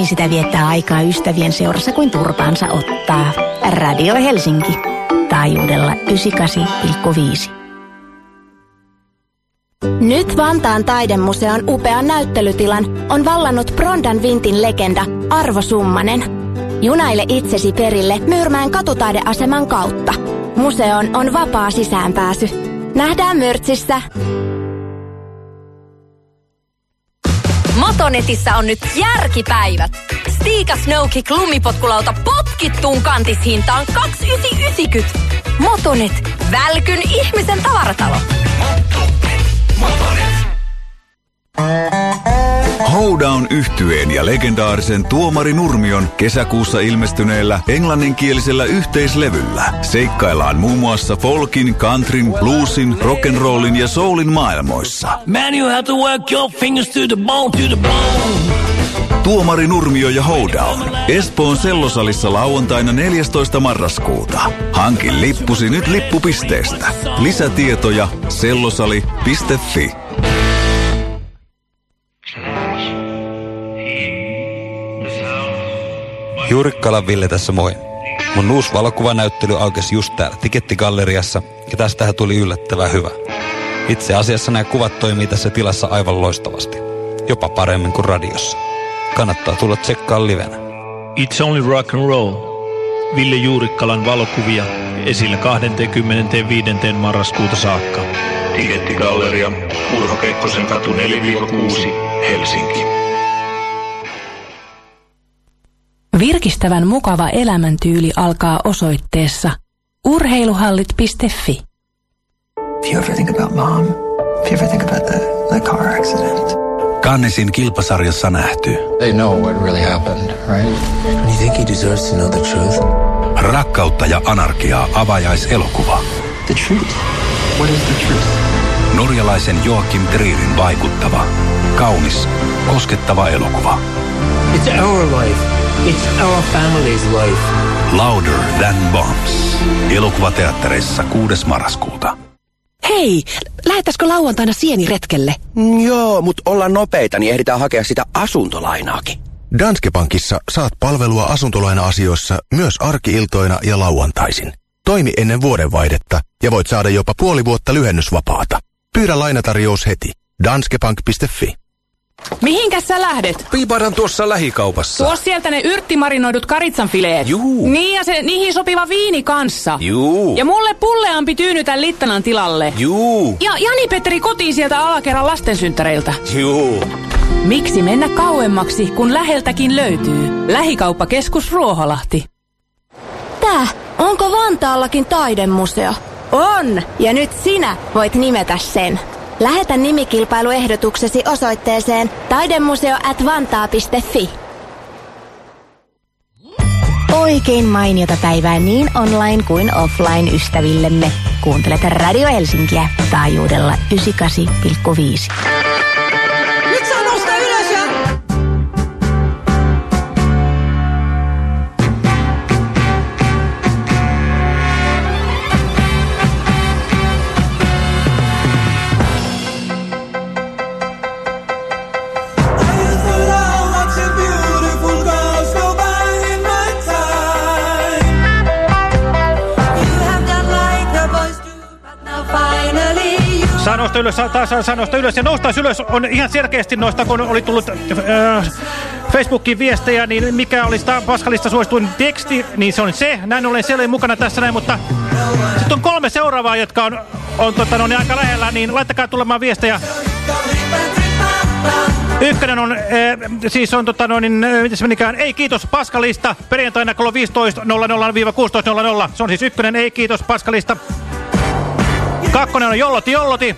Mieluummin sitä viettää aikaa ystävien seurassa kuin turpaansa ottaa. Radio Helsinki. Taajuudella 98,5. Nyt Vantaan taidemuseon upean näyttelytilan on vallannut Brondan Vintin legenda Arvo Summanen. Junaile itsesi perille Myyrmäen katutaideaseman kautta. Museoon on vapaa sisäänpääsy. Nähdään Mörtsissä. Motonetissä on nyt järkipäivät. Stiika Snowkick lumipotkulauta potkittuun kantishintaan 2990. Motonet, välkyn ihmisen tavaratalo. Hoedown yhtyeen ja legendaarisen Tuomari Nurmion kesäkuussa ilmestyneellä englanninkielisellä yhteislevyllä seikkaillaan muun muassa folkin, countryn, bluesin, rock'n'rollin ja soulin maailmoissa. Man, you have to work your fingers to the bone, to the bone. Tuomari Nurmio ja Hoedown. Espoon sellosalissa lauantaina 14. marraskuuta. Hankin lippusi nyt lippupisteestä. Lisätietoja sellosali.fi. Juurikkalan Ville tässä moi. Mun uusi valokuvanäyttely aukesi just täällä Tikettigalleriassa ja tästähän tuli yllättävän hyvä. Itse asiassa nämä kuvat toimii tässä tilassa aivan loistavasti. Jopa paremmin kuin radiossa. Kannattaa tulla tsekkaa livenä. It's only rock and roll. Ville Juurikkalan valokuvia esillä 25. marraskuuta saakka. Tikettigalleria, Urho Kekkosen katu 4-6, Helsinki. Virkistävän mukava elämäntyyli alkaa osoitteessa urheiluhallit.fi. If you ever think about mom, if you ever think about the, the car accident, Kannesin kilpasarjassa nähty. They know what really happened, right? and you think he deserves to know the truth? Rakkautta ja anarkiaa avajaiselokuva. The truth. What is the truth? Norjalaisen Joakim Trierin vaikuttava, kaunis, koskettava elokuva. It's our life. It's our family's life. Louder Than Bombs. Elokuvateattereissa 6. marraskuuta. Hei, lähettäisikö lauantaina sieniretkelle? Mm, joo, mutta ollaan nopeita, niin ehditään hakea sitä asuntolainaakin. Danske Bankissa saat palvelua asuntolaina-asioissa myös arkiiltoina ja lauantaisin. Toimi ennen vuodenvaihdetta ja voit saada jopa puoli vuotta lyhennysvapaata. Pyydä lainatarjous heti. Danskebank.fi Mihinkäs sä lähdet? Piiparan tuossa lähikaupassa. Tuo sieltä ne yrttimarinoidut karitsanfileet. Juu. Niin ja se niihin sopiva viini kanssa. Juu. Ja mulle pulleampi tyyny tän Littanan tilalle. Juu. Ja Jani-Petteri kotiin sieltä alakerran lastensynttäreiltä. Juu. Miksi mennä kauemmaksi, kun läheltäkin löytyy? Lähikauppakeskus Ruoholahti. Tää on Onko Vantaallakin taidemuseo? On, ja nyt sinä voit nimetä sen. Lähetä nimikilpailuehdotuksesi osoitteeseen taidemuseo at vantaa.fi. Oikein mainiota päivää niin online kuin offline ystävillemme. Kuuntelet Radio Helsinkiä taajuudella 98,5. Saa nousta ylös, taas saa nousta ylös. Ja noustaisi ylös on ihan selkeästi noista, kun oli tullut äh, Facebookin viestejä, niin mikä oli Paskalista suosituin teksti, niin se on se. Näin ollen siellä mukana tässä näin, mutta sitten on kolme seuraavaa, jotka on, on tota, no, niin aika lähellä, niin laittakaa tulemaan viestejä. Ykkönen on, äh, siis on, tota, no, niin, äh, miten se menikään, ei kiitos Paskalista, perjantaina kello 15.00-16.00. Se on siis ykkönen, ei kiitos Paskalista. Kakkonen on Jolloti Jolloti.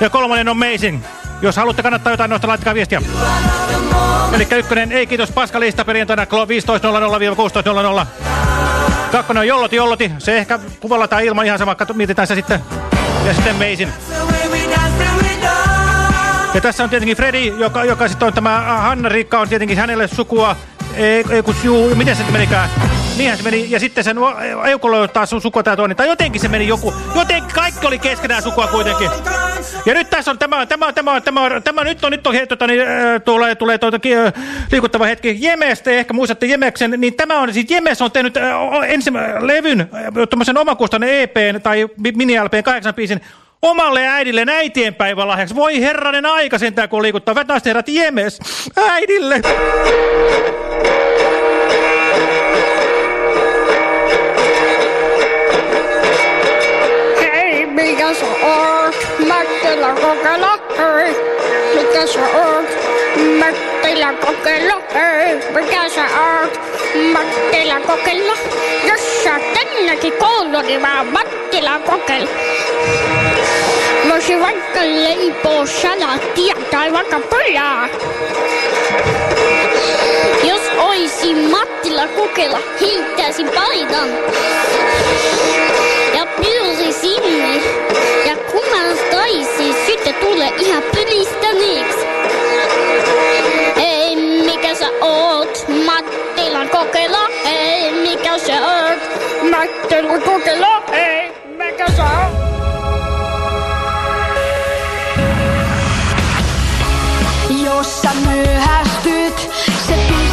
Ja kolmonen on Amazing. Jos haluatte kannattaa jotain noista, laittakaa viestiä. Eli ykkönen, ei kiitos Paskalista, perjantaina 15.00-16.00. Kakkonen on Jolloti Jolloti. Se ehkä kuvalla tai ilman ihan sama, mietitään se sitten. Ja sitten Amazing. Ja tässä on tietenkin Freddy, joka, joka sitten on tämä Hanna-Riikka on tietenkin hänelle sukua. Ei, ei kun juu, miten se menikään? Niinhän se meni, ja sitten sen Eukolla on taas sun sukua tää toinen, tai jotenkin se meni joku, jotenkin kaikki oli keskenään sukua kuitenkin. Ja nyt tässä on tämä, tämä, tämä, tämä, tämä nyt on, nyt on, tota, niin, äh, tulee, tulee tuota, äh, liikuttava hetki Jemestä, ehkä muistatte Jemeksen, niin tämä on, siis Jemes on tehnyt äh, ensimmäisen levyn, äh, tuommoisen omakustanne EPn tai mini-LPn kahdeksan biisin, omalle äidille äitien päivälahjaksi. Voi herranen aika sentään, kun liikuttaa. Hyvät herrat, Jemes äidille. Hei, mikä sä oot? Mättilä kokeilla, hei. Mikä sä oot? Mättilä kokeilla, hei. Mikä sä oot? Mättilä kokeilla. Jos sä tännekin koulu, niin mä Mattila kokeilla. Voisin vaikka leipoa salaattia tai vaikka pojaa. Jos oisin Mattila kokeilla, heittäisin paidan. Ja pyysi sinne. Ja kun mä taisin, sitten tulee ihan pylistäneeksi. Oot? Mattilan kokeilla. Ei, mikä sä oot? Mattilan kokeilla. Ei, mikä sä oot? Jos sä myöhästyt, se pistää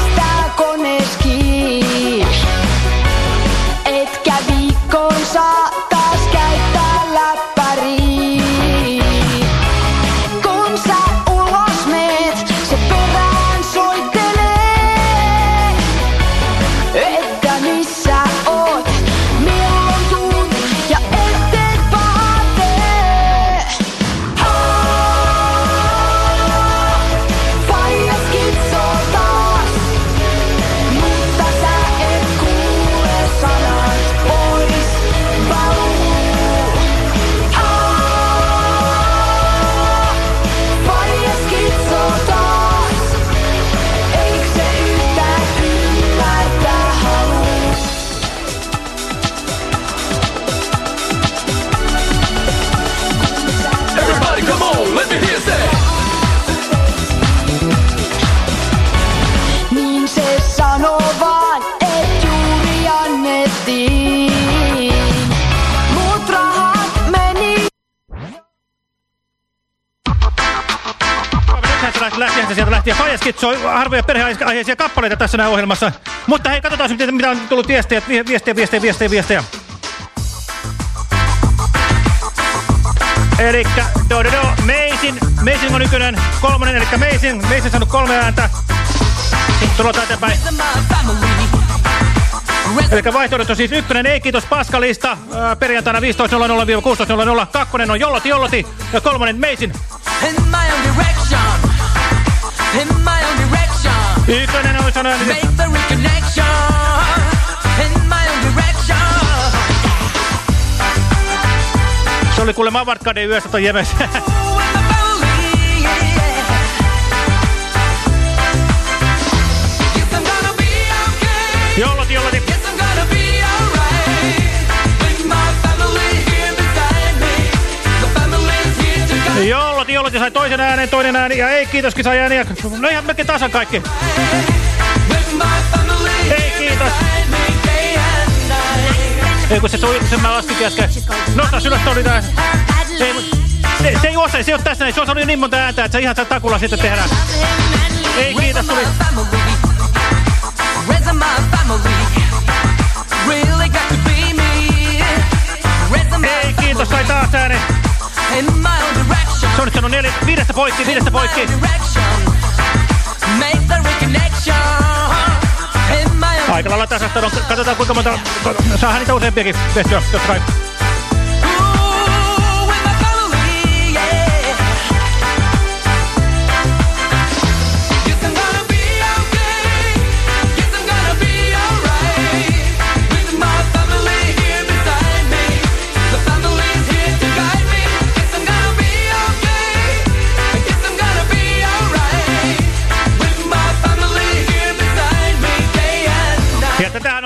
harvoja perheaiheisia kappaleita tässä näin ohjelmassa. Mutta hei, katsotaan mitä, mitä on tullut viestejä, vi- viestejä, viestejä, viestejä, viestejä. Elikkä do, Meisin, Meisin on ykkönen, kolmonen, elikkä Meisin, Meisin saanut kolme ääntä. Sitten tullaan eteenpäin. Eli vaihtoehdot on siis ykkönen, ei kiitos Paskalista, ää, perjantaina 15.00-16.00, kakkonen on Jolloti Jolloti ja kolmonen Meisin. In my own direction. In my own direction. Ikonen on sanonut... Make the reconnection. Se oli kuulemma Avantgarden yössä ton jemessä. Jollot ja sai toisen äänen, toinen ääni ja ei kiitoskin sai ääniä. No ihan melkein tasan kaikki. Ei kiitos. Ei kun se, sen mä laskin äsken. Nosta ylös, oli tää. Ei, se, se ei ole, se ei ole tässä näin. Se on jo niin monta ääntä, että se ihan saa takulla sitten tehdään. Ei kiitos, tuli. Ei kiitos, sai taas äänen. Se on nyt sanonut neljä, viidestä poikki, viidestä poikki. Aika lailla tasasta. No, katsotaan kuinka monta... Saadaan niitä useampiakin tehtyä, totta kai.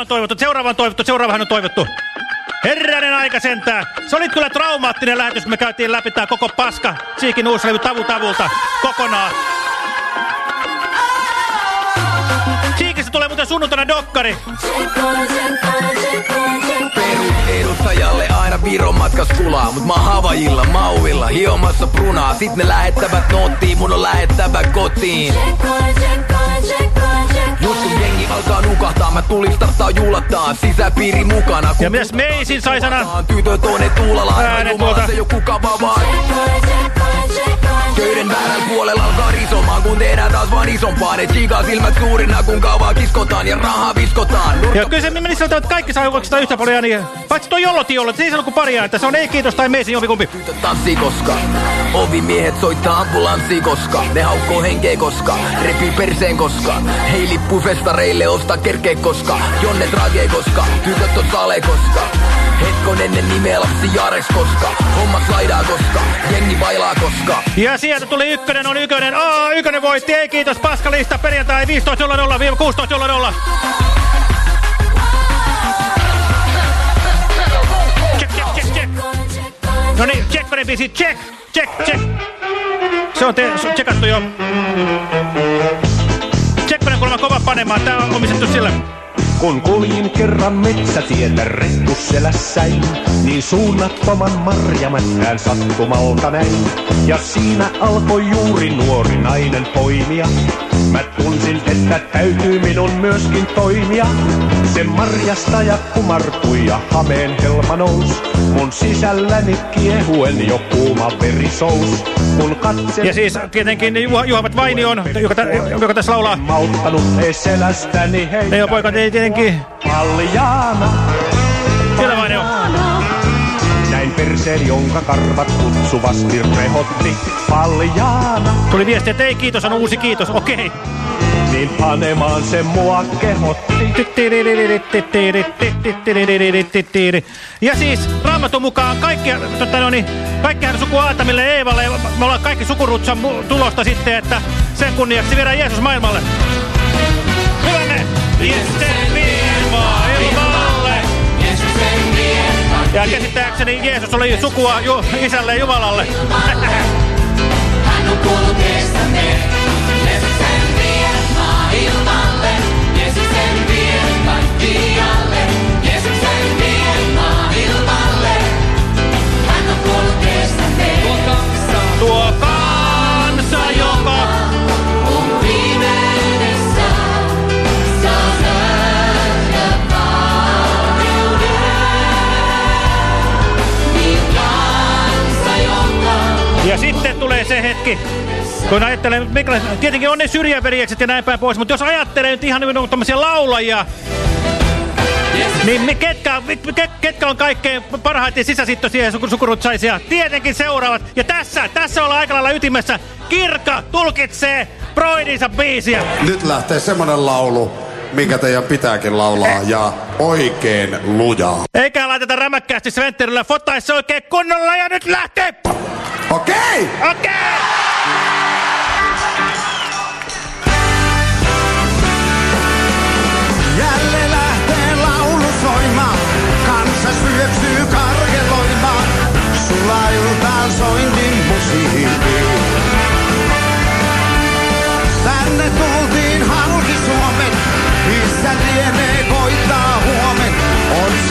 On toivottu. Seuraava on toivottu. Seuraavahan on toivottu. Herranen aika sentään. Se oli kyllä traumaattinen lähetys, kun me käytiin läpi tää koko paska. Siikin uusi levy tavu tavulta. Kokonaan. Siikistä tulee muuten sunnuntaina dokkari. Edustajalle aina Viron matkas kulaa, mut mä oon Havajilla, Mauvilla, hiomassa prunaa. Sit ne lähettävät noottiin, mun on lähettävä kotiin. Just kun jengi alkaa nukahtaa, mä tulistartaa juulattaa sisäpiiri mukana. Ja myös Meisin sai sanan. Tytöt tuonne tuulalaan, Äänet Jumala tuolta. se joku kava vaan. Köyden väärällä puolella alkaa risomaan, kun tehdään taas vaan isompaa. Ne chiikaa silmät suurina, kun kaavaa kiskotaan ja rahaa viskotaan. Nurkka Ja kyllä se meni siltä, että kaikki saa oikeastaan yhtä paljon ääniä. Paitsi toi jolloti jollot, se ei sano kuin pari ääntä. Se on ei kiitos tai Meisin jompikumpi. tanssi koska Ovimiehet soittaa ambulanssi koska Ne haukkoo henkeä koska Repii perseen koska Hei lippu festareille osta kerkee koska Jonne tragee koska Tytöt on sale koska Hetkon ennen nimeä lapsi Jareks koska Hommat laidaa koska Jengi bailaa koska Ja sieltä tuli ykkönen, on ykkönen. Aa, ykkönen voitti. Ei kiitos, paskalista. Perjantai 15.00-16.00. No niin, check biisi. Check, check, check. Se on, te, tsekattu jo. Checkmanen kuulemma kova panemaan. Tää on omistettu sille. Kun kuljin kerran metsätietä restusselässäin, niin suunnattoman marjamättään sattumalta näin. Ja siinä alkoi juuri nuori nainen poimia. Mä tunsin, että täytyy minun myöskin toimia. Se marjasta ja kumartui ja hameen helma nous. Mun sisälläni kiehuen jo kuuma veri sous. Kun katselin... Ja siis tietenkin Juha, Juhamat Vainion, joka, tä, joka tässä laulaa. Mauttanut ei selästäni hei. Ne on poika tietenkin. Paljaana. Siellä Vainio. Näin perseen, jonka karvat kutsuvasti rehotti paljaana. Tuli viesti, että ei kiitos, on uusi kiitos. Okei. Niin panemaan se mua kehotti. Ja siis Raamatun mukaan kaikki, tota, no niin, kaikkihan suku Aatamille Eevalle, me ollaan kaikki sukurutsan tulosta sitten, että sen kunniaksi viedään Jeesus maailmalle. Hyvänne! Jeesuksen Ja käsittääkseni Jeesus oli sukua ju isälle Jumalalle. Hän on kuullut kun minkälaisia- tietenkin on ne syrjäveljekset ja näin päin pois, mutta jos ajattelee nyt ihan niin tämmöisiä laulajia, niin me- ketkä, ke- ketkä on kaikkein parhaiten sisäsittoisia ja suku- sukurutsaisia? Tietenkin seuraavat. Ja tässä, tässä ollaan aika lailla ytimessä. Kirka tulkitsee Broidinsa biisiä. Nyt lähtee semmonen laulu, minkä teidän pitääkin laulaa. Ja oikein lujaa. Eikä laiteta rämäkkäästi Sventterillä fotaisi oikein kunnolla ja nyt lähtee! Okei! Okei! Jälleen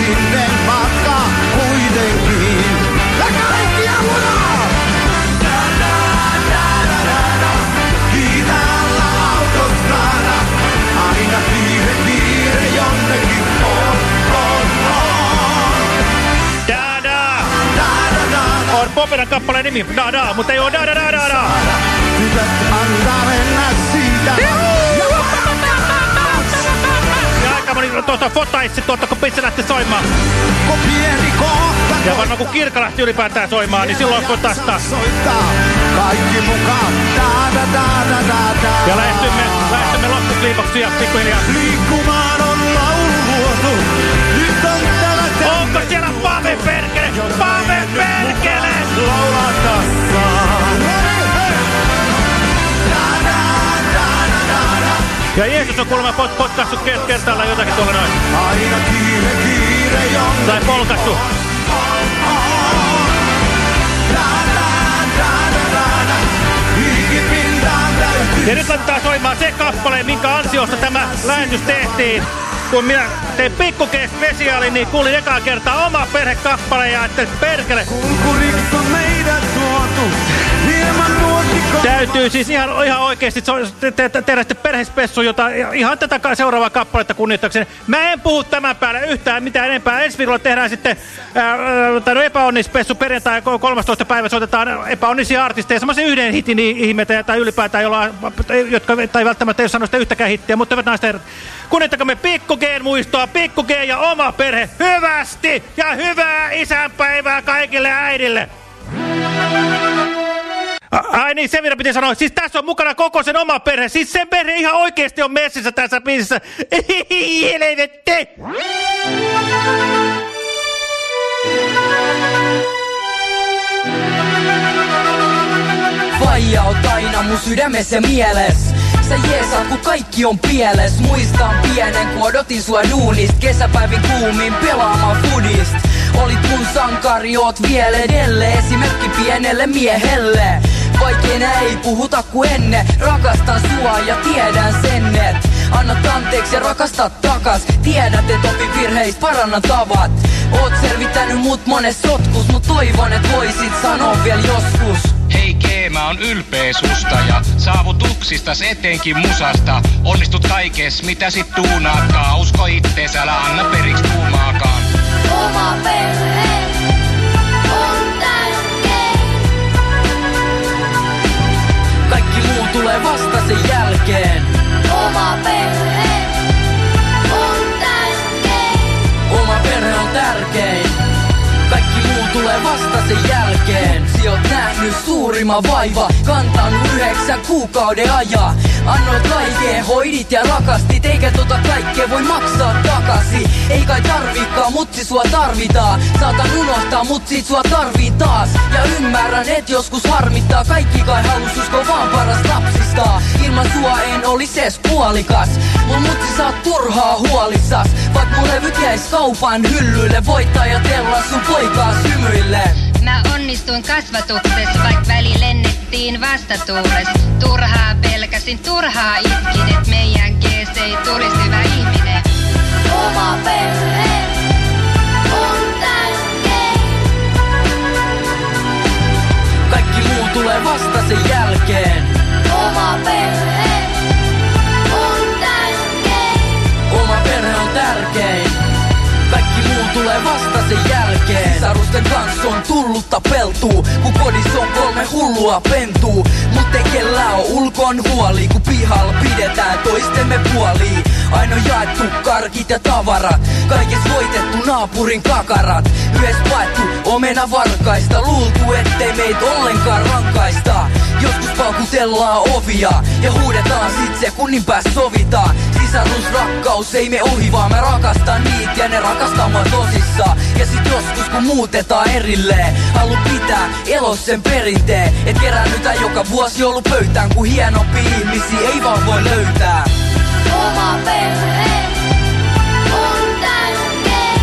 sinne matka kuitenkin. Ja! Kiitällä autostrada, aina jonnekin on, on, on. Da da! On Popinan kappaleen nimi, da da, mutta ei oo da da da da da! Tytöt antaa mennä siitä. Ja tuosta fotaisi tuolta, kun pitse lähti soimaan. Ja varmaan kun kirkka lähti ylipäätään soimaan, niin silloin fotasta. Kaikki mukaan. Da da da da da. Ja lähestymme, lähestymme loppukliipoksia pikkuhiljaa. Liikkumaan on laulu luotu. Nyt on Onko siellä Pave perkele? Pave perkele! Laulaa tassaan. Ja Jeesus on kuulemma pot potkassut ke- kertaalla jotakin tuolla noin. Aina kiire, kiire. Tai polkassu. Ja nyt laitetaan soimaan se kappale, minkä ansiosta tämä lähetys tehtiin. Kun minä tein pikkukeen spesiaalin, niin kuulin ekaa kertaa oma perhekappale ja että perkele. Täytyy siis ihan, ihan oikeasti te, te, tehdä perhespessu, jota ihan tätä seuraavaa kappaletta kunnioittakseni. Mä en puhu tämän päälle yhtään mitään enempää. Ensi viikolla tehdään sitten no epäonnispessu perjantai 13. päivä. Soitetaan epäonnisia artisteja, semmoisen yhden hitin ihmeitä tai ylipäätään, jolla, jotka tai välttämättä ei sanonut sitä yhtäkään hittiä, mutta hyvät naiset kunnioittakamme Pikku muistoa, Pikku G ja oma perhe hyvästi ja hyvää isänpäivää kaikille äidille. A- Ai niin, sen vielä piti sanoa. Siis tässä on mukana koko sen oma perhe. Siis sen perhe ihan oikeasti on messissä tässä biisissä. Helvetti! Faija oot aina mun sydämessä ja mieles Sä jeesat kun kaikki on pieles Muistan pienen kun odotin sua duunist Kesäpäivin kuumin pelaamaan foodist Olit mun sankari, oot vielä edelle Esimerkki pienelle miehelle Vaikein ei puhuta kuin ennen Rakastan sua ja tiedän sen et Annat anteeksi ja rakasta takas Tiedät et opi virheistä paranna tavat Oot selvittänyt mut mones sotkus Mut toivon et voisit sanoa vielä joskus Hei G, mä oon ylpeä susta ja saavutuksistas etenkin musasta. Onnistut kaikes, mitä sit tuunaatkaan. Usko ittees, älä anna periksi tuumaakaan. Oma perhe tulee vasta sen jälkeen. Oma perhe on tärkein. Oma perhe on tärkein. Kaikki muu tulee vasta sen jälkeen. Si oot nähnyt suurimman vaiva Kantanut yhdeksän kuukauden aja Annoit kaikkea, hoidit ja rakastit Eikä tota kaikkea voi maksaa takasi. Ei kai tarvikaan, mutsi sua tarvitaan. Saatan unohtaa, mut sit sua tarvii taas. Ja ymmärrän, et joskus harmittaa. Kaikki kai halus usko vaan paras lapsista. Ilman sua en olis ees puolikas. Mun mutsi oot turhaa huolissas. Vaik mun levyt jäis kaupan hyllylle Voit ajatella sun poikaa hymyille Mä onnistuin kasvatuksessa, vaik väli lennettiin vastatuures. Turhaa pelkäsin, turhaa itkin, et meidän kees ei tulis hyvä ihminen. Oma perhe on tärkein. Kaikki muu tulee vasta sen jälkeen Oma perhe on tärkein. Oma perhe on tärkein Kaikki muu tulee vasta sen jälkeen Sisarusten kanssa on tullut tapeltuu Kun kodissa on kolme hullua pentuu Mut ei kellään oo ulkon huoli Kun pihalla pidetään toistemme puoliin Aino jaettu karkit ja tavarat Kaikes voitettu naapurin kakarat. Yhdessä paettu omena varkaista Luultu ettei meitä ollenkaan rankaista. Joskus paukutellaan ovia ja huudetaan sit se kun niin pääs sovitaan. Sisarus rakkaus ei me ohi vaan mä rakastan niitä ja ne rakastaa mua tosissaan. Ja sit joskus kun muutetaan erilleen Halu pitää elos sen perinteen Et keräännytä joka vuosi joulupöytään Kun hienompi ihmisiä ei vaan voi löytää. Oma perhe on tärkein.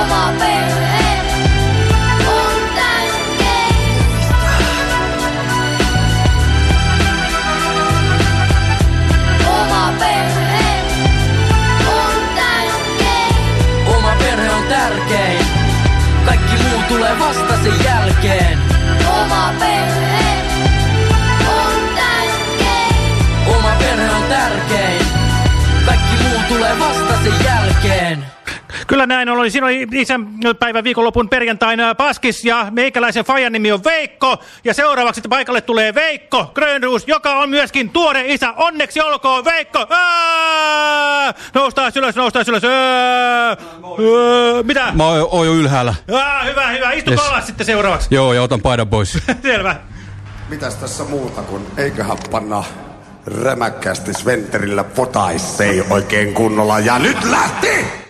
Oma perhe tulee vasta sen jälkeen. Oma perhe on tärkein. Oma perhe on tärkein. Kaikki muu tulee vasta sen jälkeen Kyllä näin oli. Siinä oli isän päivän viikonlopun perjantaina Paskis ja meikäläisen fajan nimi on Veikko. Ja seuraavaksi paikalle tulee Veikko Grönruus, joka on myöskin tuore isä. Onneksi olkoon Veikko! Ää! Noustaan ylös, noustaan ylös. Ää! Ää! Mitä? Mä oon, oon jo ylhäällä. Ää, hyvä, hyvä. Istu Yes. alas sitten seuraavaksi. Joo, ja otan paidan pois. Selvä. Mitäs tässä muuta kuin eiköhän panna rämäkkästi Sventerillä potaissei oikein kunnolla. Ja nyt lähti!